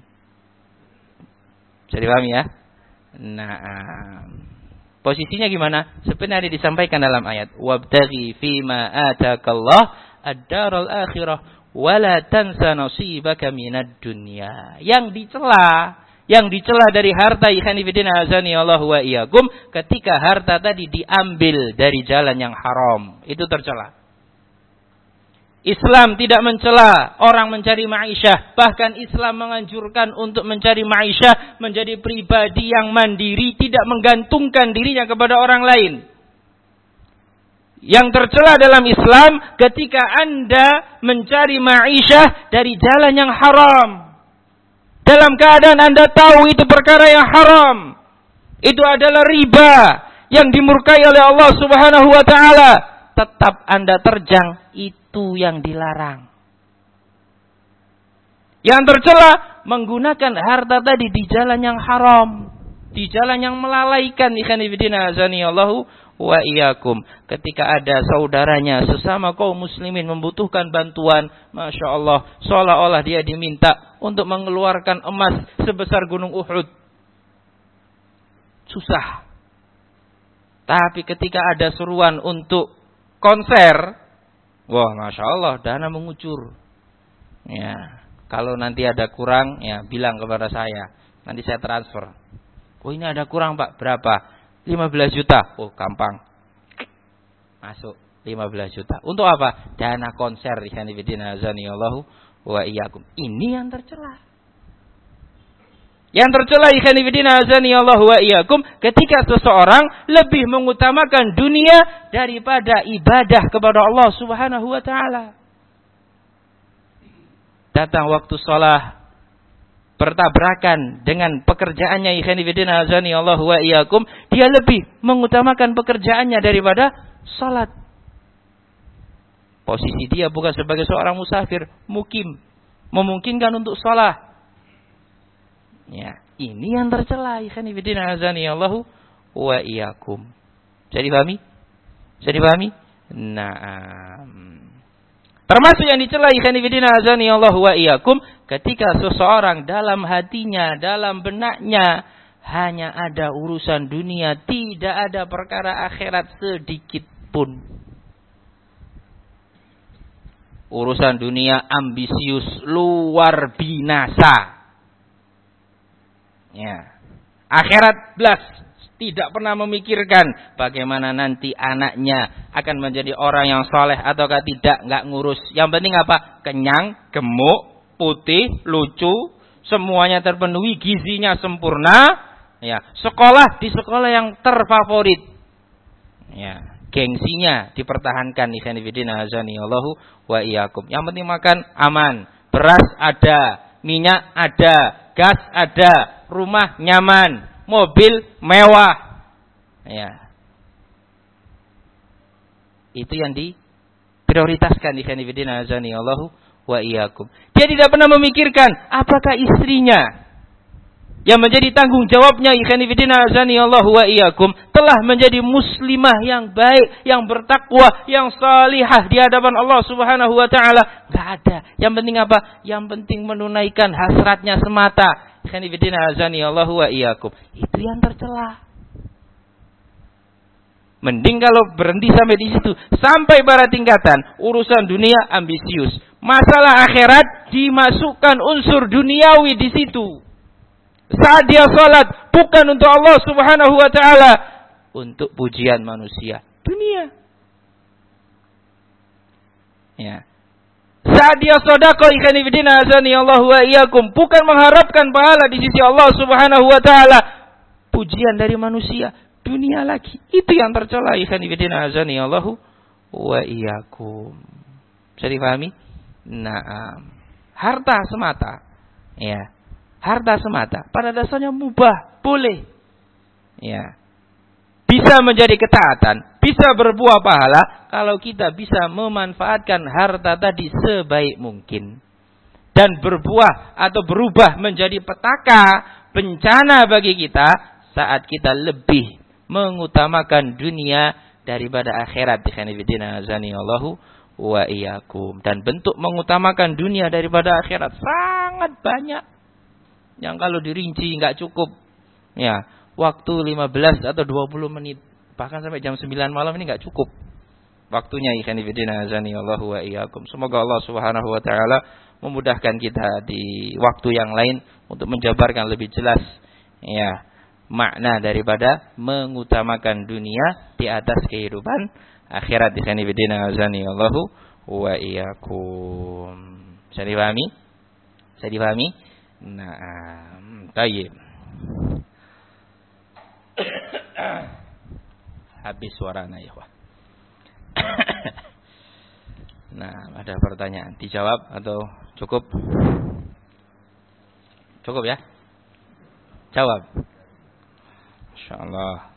Bisa dipahami ya? Nah, posisinya gimana? Sebenarnya disampaikan dalam ayat wabtaghi fima atakallah ad-daral akhirah wala tansa nasibaka minad dunya. Yang dicela yang dicela dari harta ikhanifidina azani Allah wa iyyakum ketika harta tadi diambil dari jalan yang haram itu tercela Islam tidak mencela orang mencari ma'isyah. Bahkan Islam menganjurkan untuk mencari ma'isyah menjadi pribadi yang mandiri, tidak menggantungkan dirinya kepada orang lain. Yang tercela dalam Islam ketika Anda mencari ma'isyah dari jalan yang haram. Dalam keadaan Anda tahu itu perkara yang haram. Itu adalah riba yang dimurkai oleh Allah Subhanahu wa taala. Tetap Anda terjang itu yang dilarang. Yang tercela menggunakan harta tadi di jalan yang haram, di jalan yang melalaikan ikhwan fillah wa iyyakum. Ketika ada saudaranya sesama kaum muslimin membutuhkan bantuan, Masya Allah, seolah-olah dia diminta untuk mengeluarkan emas sebesar gunung Uhud. Susah. Tapi ketika ada seruan untuk konser, wah Masya Allah, dana mengucur. Ya, kalau nanti ada kurang, ya bilang kepada saya. Nanti saya transfer. Oh ini ada kurang pak, berapa? 15 juta. Oh, gampang. Masuk 15 juta. Untuk apa? Dana konser azani Allahu wa iyyakum. Ini yang tercela. Yang tercela Ikhwanifidina Allahu wa iyyakum ketika seseorang lebih mengutamakan dunia daripada ibadah kepada Allah Subhanahu wa taala. Datang waktu sholat bertabrakan dengan pekerjaannya azani Allah wa iyyakum, dia lebih mengutamakan pekerjaannya daripada salat. Posisi dia bukan sebagai seorang musafir, mukim, memungkinkan untuk salat. Ya, ini yang tercela ikhwanifidina azani Allah wa iyyakum. Jadi pahami? Jadi pahami? Nah, termasuk yang dicela ikhwanifidina azani Allah wa iyyakum Ketika seseorang dalam hatinya, dalam benaknya hanya ada urusan dunia, tidak ada perkara akhirat sedikit pun. Urusan dunia ambisius luar binasa. Ya. Akhirat belas tidak pernah memikirkan bagaimana nanti anaknya akan menjadi orang yang soleh ataukah tidak, nggak ngurus. Yang penting apa? Kenyang, gemuk, putih, lucu, semuanya terpenuhi, gizinya sempurna, ya. Sekolah di sekolah yang terfavorit. Ya, gengsinya dipertahankan fillah azani Allahu wa iyyakum. Yang penting makan aman, beras ada, minyak ada, gas ada, rumah nyaman, mobil mewah. Ya. Itu yang diprioritaskan ikhwan fillah azani Allahu wa iyyakum. Dia tidak pernah memikirkan apakah istrinya yang menjadi tanggung jawabnya ikhwan fillah azani Allah wa iyyakum telah menjadi muslimah yang baik, yang bertakwa, yang salihah di hadapan Allah Subhanahu wa taala. Enggak ada. Yang penting apa? Yang penting menunaikan hasratnya semata. Fillah azani Allah wa iyyakum. Itu yang tercela. Mending kalau berhenti sampai di situ, sampai pada tingkatan urusan dunia ambisius, masalah akhirat dimasukkan unsur duniawi di situ. Saat dia salat bukan untuk Allah Subhanahu wa taala, untuk pujian manusia, dunia. Ya. Saat dia sedekah ikan ibdina azani Allah wa iyyakum bukan mengharapkan pahala di sisi Allah Subhanahu wa taala, pujian dari manusia, dunia lagi. Itu yang tercela ikan ibdina azani Allah wa iyyakum. Bisa dipahami? Nah, harta semata. Ya. Harta semata pada dasarnya mubah, boleh. Ya. Bisa menjadi ketaatan, bisa berbuah pahala kalau kita bisa memanfaatkan harta tadi sebaik mungkin. Dan berbuah atau berubah menjadi petaka bencana bagi kita saat kita lebih mengutamakan dunia daripada akhirat. Allahu wa iyyakum dan bentuk mengutamakan dunia daripada akhirat sangat banyak yang kalau dirinci nggak cukup ya waktu 15 atau 20 menit bahkan sampai jam 9 malam ini nggak cukup waktunya ikhwan fillah azani Allah wa iyyakum semoga Allah Subhanahu wa taala memudahkan kita di waktu yang lain untuk menjabarkan lebih jelas ya makna daripada mengutamakan dunia di atas kehidupan akhirat di sini bidina azani Allahu wa iyyakum. Bisa dipahami? Bisa dipahami? Nah, tayyib. Habis suara ya, nah, ada pertanyaan. Dijawab atau cukup? Cukup ya? Jawab. Insyaallah.